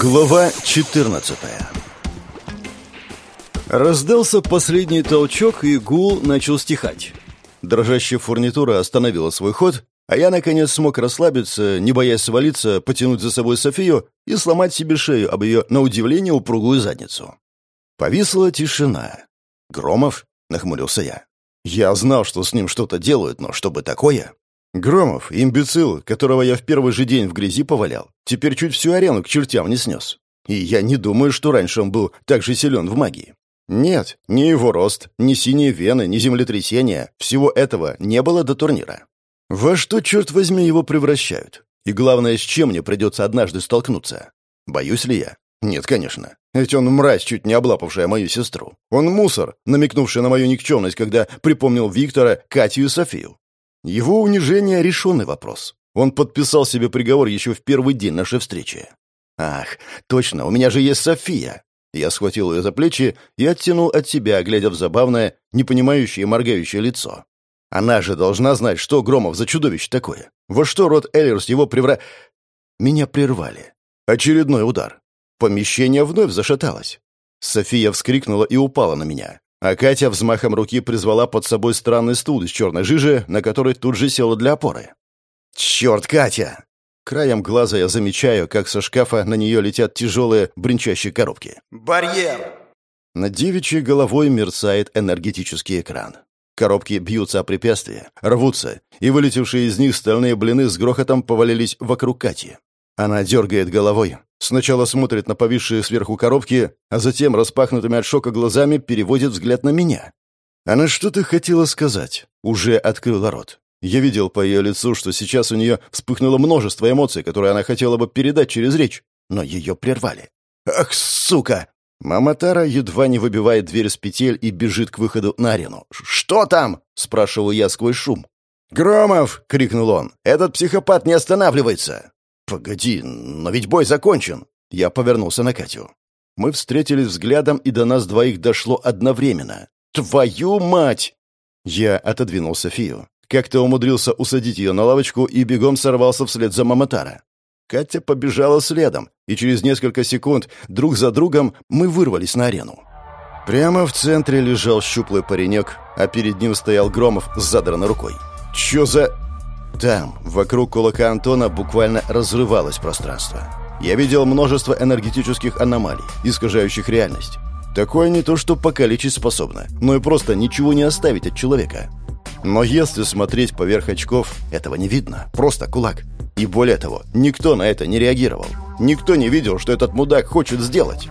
Глава 14 Раздался последний толчок, и гул начал стихать. Дрожащая фурнитура остановила свой ход, а я, наконец, смог расслабиться, не боясь свалиться, потянуть за собой Софию и сломать себе шею об ее, на удивление, упругую задницу. Повисла тишина. «Громов?» — нахмурился я. «Я знал, что с ним что-то делают, но чтобы такое...» Громов, имбецил, которого я в первый же день в грязи повалял, теперь чуть всю арену к чертям не снес. И я не думаю, что раньше он был так же силен в магии. Нет, ни его рост, ни синие вены, ни землетрясения, всего этого не было до турнира. Во что, черт возьми, его превращают? И главное, с чем мне придется однажды столкнуться? Боюсь ли я? Нет, конечно. Ведь он мразь, чуть не облапавшая мою сестру. Он мусор, намекнувший на мою никчемность, когда припомнил Виктора, Катю и Софию. Его унижение — решенный вопрос. Он подписал себе приговор еще в первый день нашей встречи. «Ах, точно, у меня же есть София!» Я схватил ее за плечи и оттянул от себя, глядя в забавное, непонимающее моргающее лицо. Она же должна знать, что Громов за чудовище такое. Во что род Эллерс его превра... Меня прервали. Очередной удар. Помещение вновь зашаталось. София вскрикнула и упала на меня. А Катя взмахом руки призвала под собой странный стул из черной жижи, на который тут же села для опоры. «Черт, Катя!» Краем глаза я замечаю, как со шкафа на нее летят тяжелые бренчащие коробки. «Барьер!» Над девичьей головой мерцает энергетический экран. Коробки бьются о препятствия, рвутся, и вылетевшие из них стальные блины с грохотом повалились вокруг Кати. Она дергает головой, сначала смотрит на повисшие сверху коробки, а затем, распахнутыми от шока глазами, переводит взгляд на меня. Она что-то хотела сказать, уже открыла рот. Я видел по ее лицу, что сейчас у нее вспыхнуло множество эмоций, которые она хотела бы передать через речь, но ее прервали. «Ах, сука!» Мама Тара едва не выбивает дверь с петель и бежит к выходу на арену. «Что там?» — спрашиваю я сквозь шум. «Громов!» — крикнул он. «Этот психопат не останавливается!» «Погоди, но ведь бой закончен!» Я повернулся на Катю. Мы встретились взглядом, и до нас двоих дошло одновременно. «Твою мать!» Я отодвинул Софию. Как-то умудрился усадить ее на лавочку и бегом сорвался вслед за Маматара. Катя побежала следом, и через несколько секунд друг за другом мы вырвались на арену. Прямо в центре лежал щуплый паренек, а перед ним стоял Громов с задранной рукой. «Чё за...» Там, вокруг кулака Антона, буквально разрывалось пространство. Я видел множество энергетических аномалий, искажающих реальность. Такое не то, что покалечить способно, но и просто ничего не оставить от человека. Но если смотреть поверх очков, этого не видно. Просто кулак. И более того, никто на это не реагировал. Никто не видел, что этот мудак хочет сделать.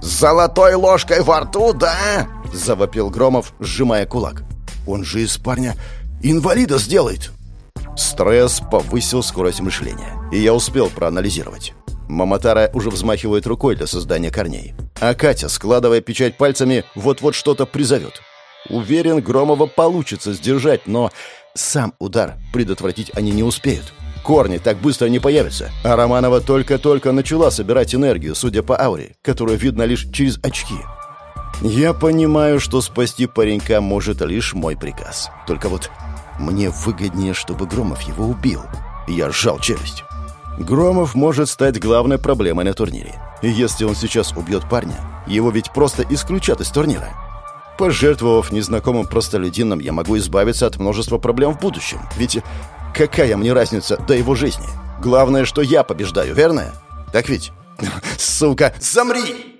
«С золотой ложкой во рту, да?» — завопил Громов, сжимая кулак. «Он же из парня инвалида сделает!» Стресс повысил скорость мышления, и я успел проанализировать. Маматара уже взмахивает рукой для создания корней. А Катя, складывая печать пальцами, вот-вот что-то призовет. Уверен, Громова получится сдержать, но сам удар предотвратить они не успеют. Корни так быстро не появятся, а Романова только-только начала собирать энергию, судя по ауре, которую видно лишь через очки. Я понимаю, что спасти паренька может лишь мой приказ. Только вот мне выгоднее, чтобы Громов его убил. Я сжал челюсть. Громов может стать главной проблемой на турнире. Если он сейчас убьет парня, его ведь просто исключат из турнира. Пожертвовав незнакомым простолюдинам, я могу избавиться от множества проблем в будущем. Ведь какая мне разница до его жизни? Главное, что я побеждаю, верно? Так ведь? Сука, замри!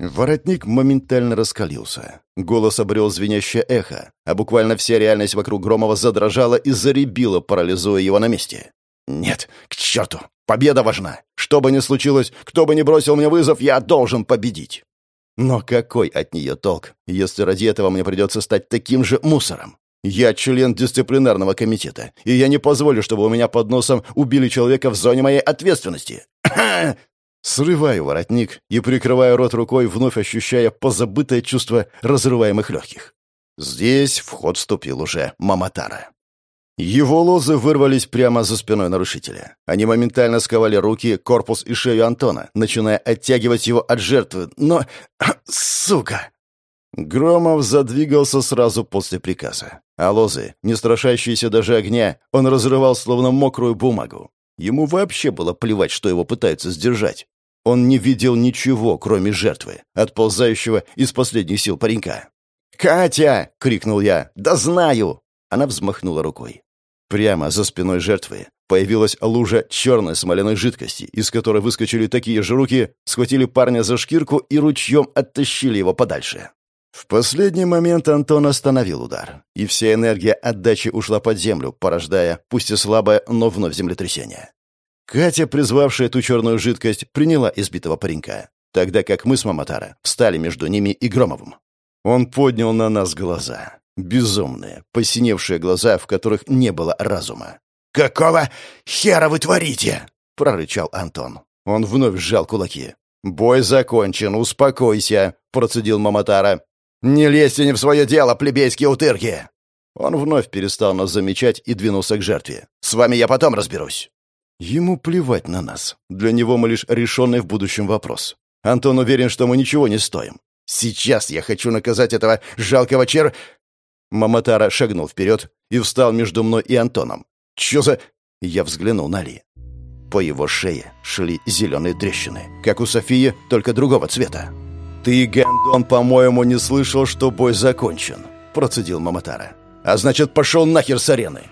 Воротник моментально раскалился. Голос обрел звенящее эхо, а буквально вся реальность вокруг Громова задрожала и заребила, парализуя его на месте. «Нет, к черту! Победа важна! Что бы ни случилось, кто бы ни бросил мне вызов, я должен победить!» Но какой от нее толк, если ради этого мне придется стать таким же мусором? Я член дисциплинарного комитета, и я не позволю, чтобы у меня под носом убили человека в зоне моей ответственности. Срываю воротник и прикрываю рот рукой, вновь ощущая позабытое чувство разрываемых легких. Здесь в ход вступил уже Маматара. Его лозы вырвались прямо за спиной нарушителя. Они моментально сковали руки, корпус и шею Антона, начиная оттягивать его от жертвы. Но... Сука! Громов задвигался сразу после приказа. А лозы, не страшащиеся даже огня, он разрывал словно мокрую бумагу. Ему вообще было плевать, что его пытаются сдержать. Он не видел ничего, кроме жертвы, отползающего из последних сил паренька. «Катя!» — крикнул я. «Да знаю!» Она взмахнула рукой. Прямо за спиной жертвы появилась лужа черной смоляной жидкости, из которой выскочили такие же руки, схватили парня за шкирку и ручьем оттащили его подальше. В последний момент Антон остановил удар, и вся энергия отдачи ушла под землю, порождая, пусть и слабое, но вновь землетрясение. Катя, призвавшая эту черную жидкость, приняла избитого паренька, тогда как мы с Маматара встали между ними и Громовым. Он поднял на нас глаза. Безумные, посиневшие глаза, в которых не было разума. «Какого хера вы творите?» — прорычал Антон. Он вновь сжал кулаки. «Бой закончен, успокойся», — процедил Маматара. «Не лезьте не в свое дело, плебейские утырки!» Он вновь перестал нас замечать и двинулся к жертве. «С вами я потом разберусь». Ему плевать на нас. Для него мы лишь решенный в будущем вопрос. Антон уверен, что мы ничего не стоим. Сейчас я хочу наказать этого жалкого чер... Маматара шагнул вперед и встал между мной и Антоном. «Чё за...» Я взглянул на Ли. По его шее шли зеленые трещины, как у Софии, только другого цвета. «Ты, Гандон, по-моему, не слышал, что бой закончен», — процедил Маматара. «А значит, пошел нахер с арены!»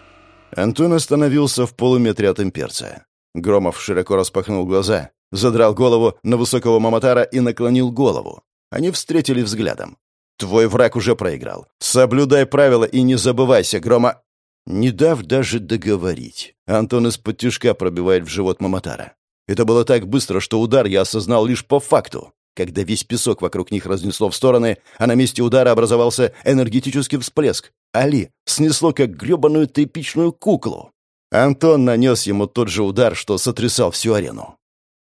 Антон остановился в полуметре от имперца. Громов широко распахнул глаза, задрал голову на высокого Маматара и наклонил голову. Они встретили взглядом. Твой враг уже проиграл. Соблюдай правила и не забывайся, Грома...» Не дав даже договорить, Антон из-под пробивает в живот Маматара. Это было так быстро, что удар я осознал лишь по факту. Когда весь песок вокруг них разнесло в стороны, а на месте удара образовался энергетический всплеск. Али снесло как гребаную тряпичную куклу. Антон нанес ему тот же удар, что сотрясал всю арену.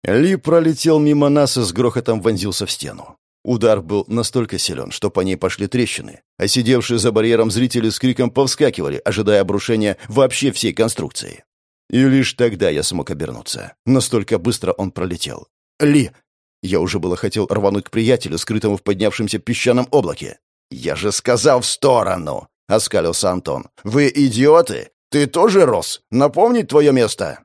Ли пролетел мимо нас и с грохотом вонзился в стену. Удар был настолько силен, что по ней пошли трещины, а сидевшие за барьером зрители с криком повскакивали, ожидая обрушения вообще всей конструкции. И лишь тогда я смог обернуться. Настолько быстро он пролетел. «Ли!» Я уже было хотел рвануть к приятелю, скрытому в поднявшемся песчаном облаке. «Я же сказал в сторону!» — оскалился Антон. «Вы идиоты? Ты тоже рос? Напомнить твое место?»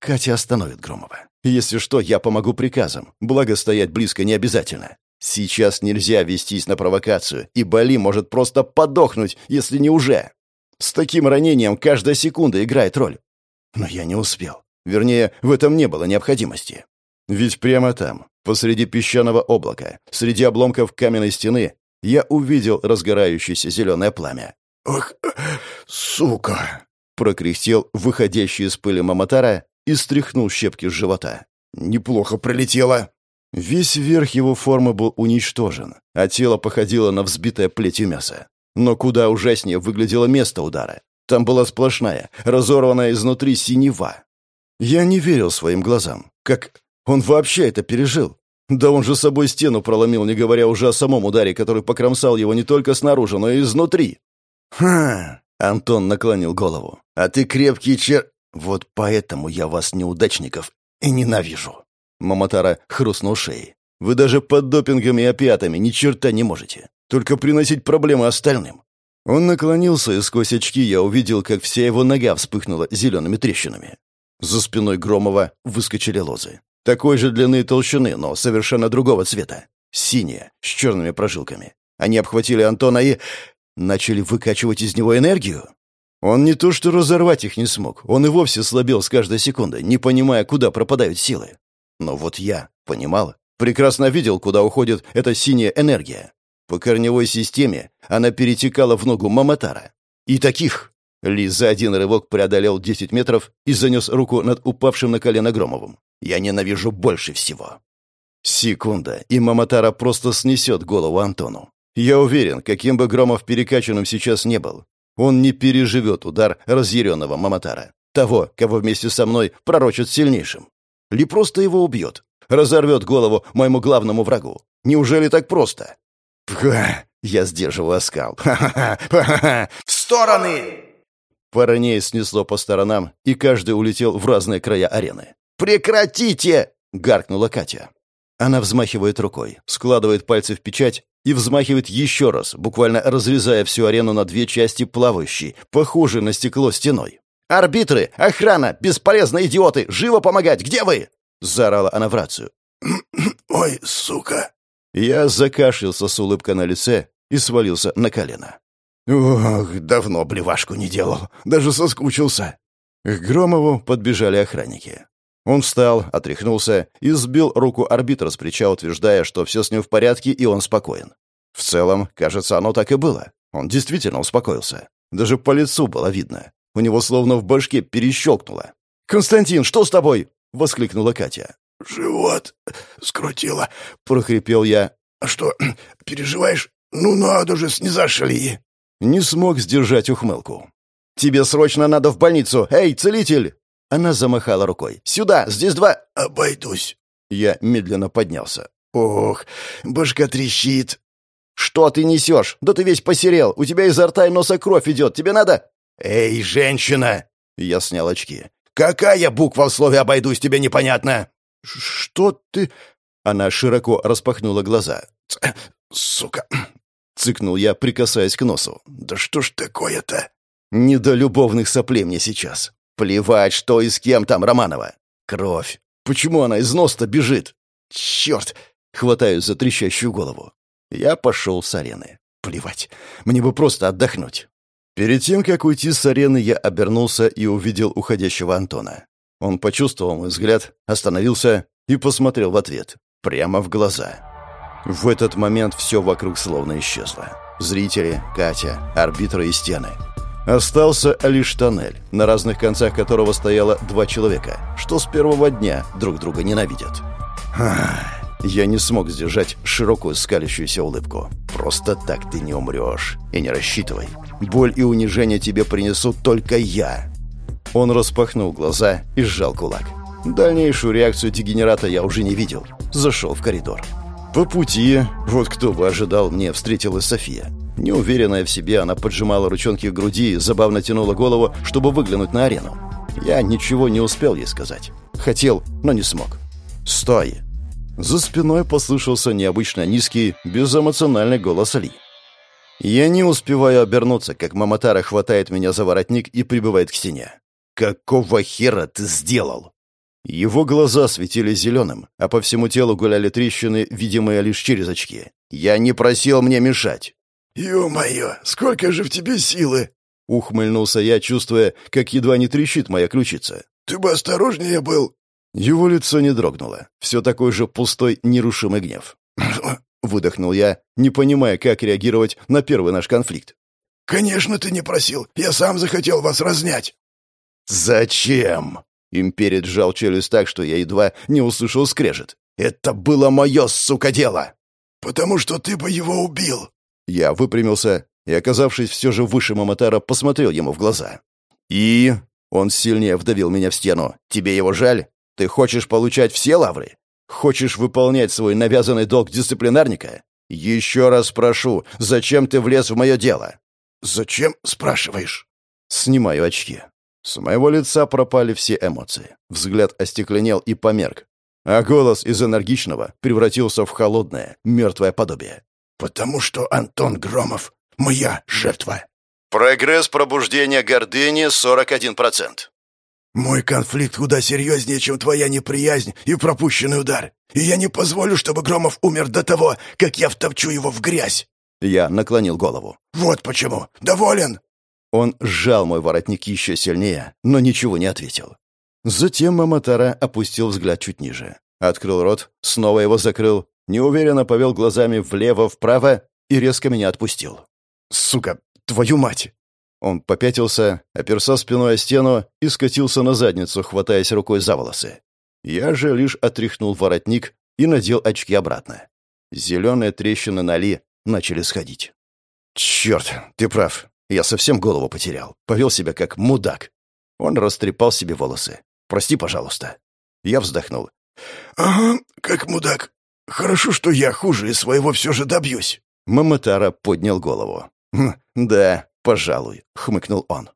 Катя остановит Громова. Если что, я помогу приказам. Благо, стоять близко не обязательно. Сейчас нельзя вестись на провокацию, и Бали может просто подохнуть, если не уже. С таким ранением каждая секунда играет роль. Но я не успел. Вернее, в этом не было необходимости. Ведь прямо там, посреди песчаного облака, среди обломков каменной стены, я увидел разгорающееся зеленое пламя. «Ох, сука!» — прокряхтел выходящий из пыли Маматара и стряхнул щепки с живота. «Неплохо пролетело!» Весь верх его формы был уничтожен, а тело походило на взбитое плетью мясо. Но куда ужаснее выглядело место удара. Там была сплошная, разорванная изнутри синева. Я не верил своим глазам. Как он вообще это пережил? Да он же собой стену проломил, не говоря уже о самом ударе, который покромсал его не только снаружи, но и изнутри. «Ха!» — Антон наклонил голову. «А ты крепкий чер...» «Вот поэтому я вас, неудачников, и ненавижу». Маматара хрустнул шеей. «Вы даже под допингом и опиатами ни черта не можете. Только приносить проблемы остальным». Он наклонился, и сквозь очки я увидел, как вся его нога вспыхнула зелеными трещинами. За спиной Громова выскочили лозы. Такой же длины и толщины, но совершенно другого цвета. Синие, с черными прожилками. Они обхватили Антона и... начали выкачивать из него энергию. Он не то что разорвать их не смог, он и вовсе слабел с каждой секундой, не понимая, куда пропадают силы. Но вот я, понимал, прекрасно видел, куда уходит эта синяя энергия. По корневой системе она перетекала в ногу Маматара. И таких Ли за один рывок преодолел 10 метров и занес руку над упавшим на колено Громовым. Я ненавижу больше всего. Секунда, и Маматара просто снесет голову Антону. Я уверен, каким бы Громов перекачанным сейчас не был, он не переживет удар разъяренного Маматара. Того, кого вместе со мной пророчат сильнейшим. Ли просто его убьет? Разорвет голову моему главному врагу? Неужели так просто? Пха! Я сдерживаю оскал. В стороны! Парней снесло по сторонам, и каждый улетел в разные края арены. «Прекратите!» — гаркнула Катя. Она взмахивает рукой, складывает пальцы в печать и взмахивает еще раз, буквально разрезая всю арену на две части плавающей, похожей на стекло стеной. «Арбитры! Охрана! Бесполезно, идиоты! Живо помогать! Где вы?» — заорала она в рацию. Ой, сука!» Я закашлялся с улыбкой на лице и свалился на колено. «Ох, давно блевашку не делал, даже соскучился». К Громову подбежали охранники. Он встал, отряхнулся и сбил руку арбитра с плеча, утверждая, что все с ним в порядке и он спокоен. В целом, кажется, оно так и было. Он действительно успокоился. Даже по лицу было видно. У него словно в башке перещелкнуло. «Константин, что с тобой?» — воскликнула Катя. «Живот скрутило», — прохрипел я. «А что, переживаешь? Ну надо же, снизошли!» Не смог сдержать ухмылку. «Тебе срочно надо в больницу! Эй, целитель!» Она замахала рукой. «Сюда! Здесь два...» «Обойдусь!» Я медленно поднялся. «Ох, башка трещит!» «Что ты несешь? Да ты весь посерел! У тебя изо рта и носа кровь идет! Тебе надо...» «Эй, женщина!» Я снял очки. «Какая буква в слове «обойдусь» тебе непонятно?» «Что ты...» Она широко распахнула глаза. «Сука!» Цыкнул я, прикасаясь к носу. «Да что ж такое-то?» «Не до любовных соплей мне сейчас. Плевать, что и с кем там Романова. Кровь. Почему она из носа бежит? Черт!» Хватаюсь за трещащую голову. Я пошел с арены. Плевать. Мне бы просто отдохнуть. Перед тем, как уйти с арены, я обернулся и увидел уходящего Антона. Он почувствовал мой взгляд, остановился и посмотрел в ответ. Прямо в глаза. В этот момент все вокруг словно исчезло. Зрители, Катя, арбитры и стены. Остался лишь тоннель, на разных концах которого стояло два человека, что с первого дня друг друга ненавидят. Я не смог сдержать широкую скалящуюся улыбку. Просто так ты не умрешь. И не рассчитывай. Боль и унижение тебе принесут только я. Он распахнул глаза и сжал кулак. Дальнейшую реакцию дегенерата я уже не видел. Зашел в коридор. По пути, вот кто бы ожидал, мне встретилась София. Неуверенная в себе, она поджимала ручонки к груди забавно тянула голову, чтобы выглянуть на арену. Я ничего не успел ей сказать. Хотел, но не смог. «Стой!» За спиной послышался необычно низкий, безэмоциональный голос Ли. Я не успеваю обернуться, как Маматара хватает меня за воротник и прибывает к стене. «Какого хера ты сделал?» Его глаза светили зеленым, а по всему телу гуляли трещины, видимые лишь через очки. «Я не просил мне мешать!» «Ё-моё, сколько же в тебе силы!» Ухмыльнулся я, чувствуя, как едва не трещит моя ключица. «Ты бы осторожнее был!» Его лицо не дрогнуло. Все такой же пустой, нерушимый гнев. Выдохнул я, не понимая, как реагировать на первый наш конфликт. «Конечно, ты не просил. Я сам захотел вас разнять». «Зачем?» Имперец сжал челюсть так, что я едва не услышал скрежет. «Это было мое, сука, дело!» «Потому что ты бы его убил!» Я выпрямился и, оказавшись все же выше Маматара, посмотрел ему в глаза. «И...» Он сильнее вдавил меня в стену. «Тебе его жаль? Ты хочешь получать все лавры? Хочешь выполнять свой навязанный долг дисциплинарника? Еще раз прошу, зачем ты влез в мое дело?» «Зачем?» — спрашиваешь. Снимаю очки. С моего лица пропали все эмоции. Взгляд остекленел и померк. А голос из энергичного превратился в холодное, мертвое подобие. «Потому что Антон Громов — моя жертва». Прогресс пробуждения гордыни 41%. «Мой конфликт куда серьезнее, чем твоя неприязнь и пропущенный удар. И я не позволю, чтобы Громов умер до того, как я втопчу его в грязь». Я наклонил голову. «Вот почему. Доволен?» Он сжал мой воротник еще сильнее, но ничего не ответил. Затем Маматара опустил взгляд чуть ниже. Открыл рот, снова его закрыл, неуверенно повел глазами влево-вправо и резко меня отпустил. «Сука, твою мать!» Он попятился, оперся спиной о стену и скатился на задницу, хватаясь рукой за волосы. Я же лишь отряхнул воротник и надел очки обратно. Зеленые трещины на Ли начали сходить. «Черт, ты прав. Я совсем голову потерял. Повел себя как мудак. Он растрепал себе волосы. «Прости, пожалуйста». Я вздохнул. «Ага, как мудак. Хорошо, что я хуже и своего все же добьюсь». Маматара поднял голову. «Хм, «Да, пожалуй», — хмыкнул он.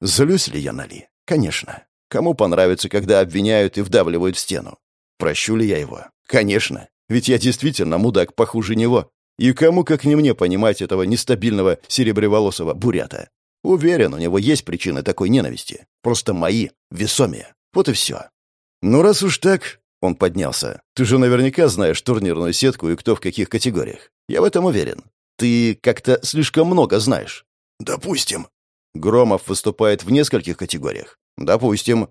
«Злюсь ли я на Ли? Конечно. Кому понравится, когда обвиняют и вдавливают в стену? Прощу ли я его? Конечно. Ведь я действительно мудак похуже него. И кому, как не мне, понимать этого нестабильного серебреволосого бурята? Уверен, у него есть причины такой ненависти. Просто мои, весомее. Вот и все. Ну, раз уж так, Он поднялся. «Ты же наверняка знаешь турнирную сетку и кто в каких категориях. Я в этом уверен. Ты как-то слишком много знаешь». «Допустим». Громов выступает в нескольких категориях. «Допустим».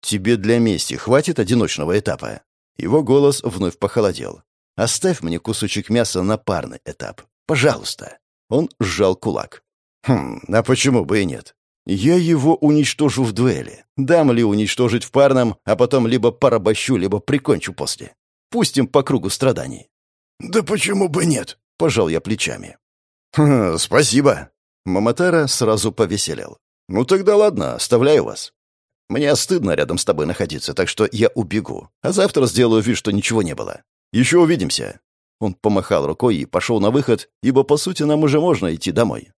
«Тебе для мести хватит одиночного этапа?» Его голос вновь похолодел. «Оставь мне кусочек мяса на парный этап. Пожалуйста». Он сжал кулак. «Хм, а почему бы и нет? Я его уничтожу в дуэли. Дам ли уничтожить в парном, а потом либо порабощу, либо прикончу после. Пустим по кругу страданий». «Да почему бы нет?» — пожал я плечами. «Хм, спасибо». Маматара сразу повеселел. «Ну тогда ладно, оставляю вас. Мне стыдно рядом с тобой находиться, так что я убегу. А завтра сделаю вид, что ничего не было. Еще увидимся». Он помахал рукой и пошел на выход, ибо, по сути, нам уже можно идти домой.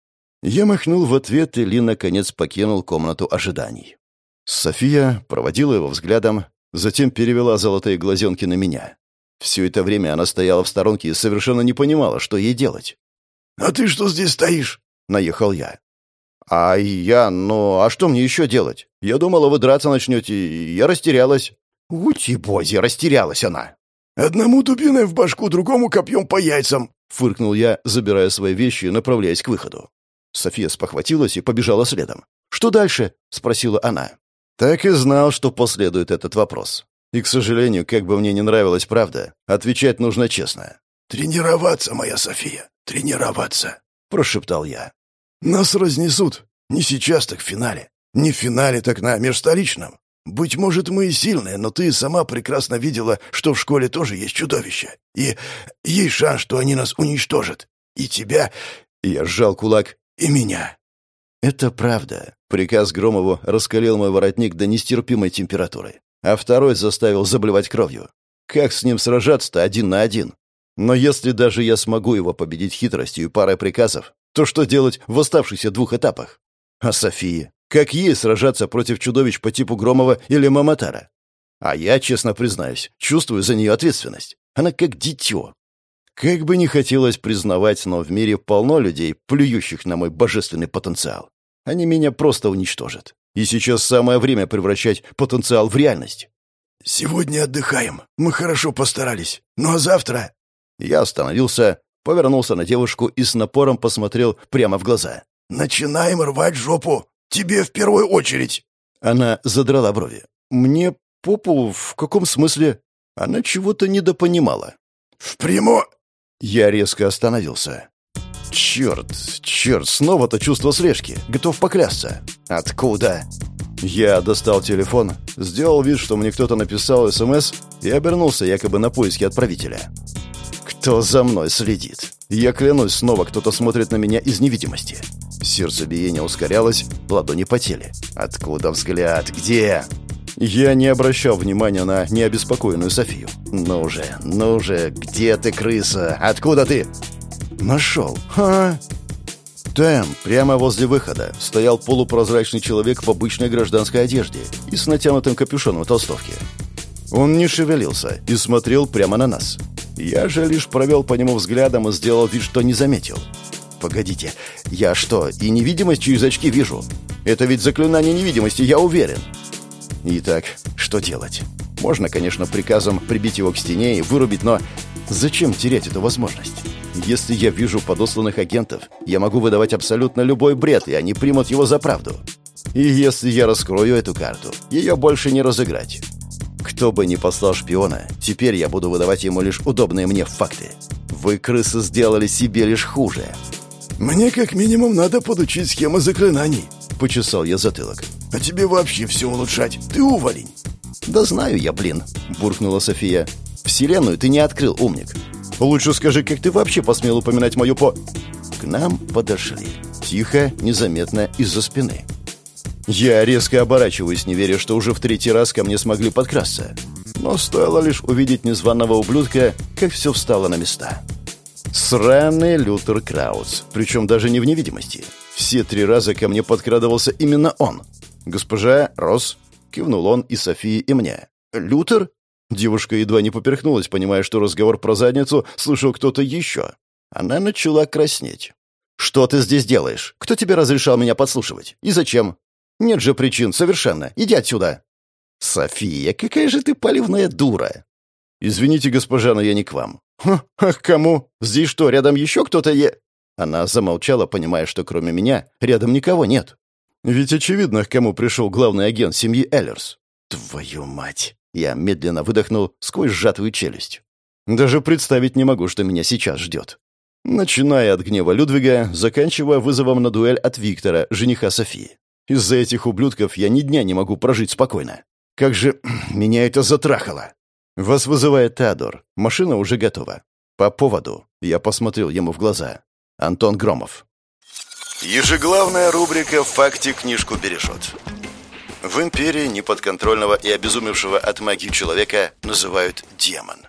Я махнул в ответ, и Ли, наконец, покинул комнату ожиданий. София проводила его взглядом, затем перевела золотые глазенки на меня. Все это время она стояла в сторонке и совершенно не понимала, что ей делать. «А ты что здесь стоишь?» — наехал я. «А я... Ну, а что мне еще делать? Я думала, вы драться начнете, и я растерялась». «Ути-бози, растерялась она!» «Одному дубиной в башку, другому копьем по яйцам!» — фыркнул я, забирая свои вещи и направляясь к выходу. София спохватилась и побежала следом. «Что дальше?» — спросила она. Так и знал, что последует этот вопрос. И, к сожалению, как бы мне не нравилась правда, отвечать нужно честно. «Тренироваться, моя София, тренироваться!» — прошептал я. Нас разнесут. Не сейчас, так в финале. Не в финале, так на межстоличном. Быть может, мы и сильные, но ты сама прекрасно видела, что в школе тоже есть чудовища. И есть шанс, что они нас уничтожат. И тебя... Я сжал кулак. И меня. Это правда. Приказ Громову раскалил мой воротник до нестерпимой температуры, а второй заставил заблевать кровью. Как с ним сражаться-то один на один? Но если даже я смогу его победить хитростью и парой приказов, то что делать в оставшихся двух этапах? А София? Как ей сражаться против чудовищ по типу Громова или Маматара? А я, честно признаюсь, чувствую за нее ответственность. Она как дитё. Как бы не хотелось признавать, но в мире полно людей, плюющих на мой божественный потенциал. Они меня просто уничтожат. И сейчас самое время превращать потенциал в реальность. «Сегодня отдыхаем. Мы хорошо постарались. Ну а завтра...» Я остановился, повернулся на девушку и с напором посмотрел прямо в глаза. «Начинаем рвать жопу! Тебе в первую очередь!» Она задрала брови. «Мне попу в каком смысле?» Она чего-то недопонимала. «В прямо...» Я резко остановился. «Черт, черт, снова-то чувство слежки. Готов поклясться. Откуда?» Я достал телефон, сделал вид, что мне кто-то написал СМС и обернулся якобы на поиски отправителя. Кто за мной следит? Я клянусь, снова кто-то смотрит на меня из невидимости. Сердцебиение ускорялось, ладони потели. Откуда взгляд? Где? Я не обращал внимания на необеспокоенную Софию. «Ну же, ну же, где ты, крыса? Откуда ты?» «Нашел. Ха!» Там, прямо возле выхода, стоял полупрозрачный человек в обычной гражданской одежде и с натянутым капюшоном толстовки. Он не шевелился и смотрел прямо на нас. Я же лишь провел по нему взглядом и сделал вид, что не заметил. «Погодите, я что, и невидимость через очки вижу? Это ведь заклинание невидимости, я уверен». Итак, что делать? Можно, конечно, приказом прибить его к стене и вырубить, но зачем терять эту возможность? Если я вижу подосланных агентов, я могу выдавать абсолютно любой бред, и они примут его за правду. И если я раскрою эту карту, ее больше не разыграть. Кто бы ни послал шпиона, теперь я буду выдавать ему лишь удобные мне факты. Вы, крысы, сделали себе лишь хуже. «Мне как минимум надо подучить схемы заклинаний», — почесал я затылок. «А тебе вообще все улучшать. Ты уволень». «Да знаю я, блин», — буркнула София. «Вселенную ты не открыл, умник. Лучше скажи, как ты вообще посмел упоминать мою по...» К нам подошли. Тихо, незаметно, из-за спины. Я резко оборачиваюсь, не веря, что уже в третий раз ко мне смогли подкрасться. Но стоило лишь увидеть незваного ублюдка, как все встало на места. Сраный Лютер Краус, причем даже не в невидимости. Все три раза ко мне подкрадывался именно он. «Госпожа Рос», — кивнул он и Софии, и мне. «Лютер?» Девушка едва не поперхнулась, понимая, что разговор про задницу слышал кто-то еще. Она начала краснеть. «Что ты здесь делаешь? Кто тебе разрешал меня подслушивать? И зачем? Нет же причин, совершенно. Иди отсюда!» «София, какая же ты поливная дура!» «Извините, госпожа, но я не к вам». «Ха, а к кому? Здесь что, рядом еще кто-то е...» Она замолчала, понимая, что кроме меня рядом никого нет. Ведь очевидно, к кому пришел главный агент семьи Эллерс. «Твою мать!» Я медленно выдохнул сквозь сжатую челюсть. Даже представить не могу, что меня сейчас ждет. Начиная от гнева Людвига, заканчивая вызовом на дуэль от Виктора, жениха Софии. Из-за этих ублюдков я ни дня не могу прожить спокойно. Как же меня это затрахало. Вас вызывает Теодор. Машина уже готова. По поводу. Я посмотрел ему в глаза. Антон Громов. Ежеглавная рубрика «В факте книжку бережет». В империи неподконтрольного и обезумевшего от магии человека называют демон.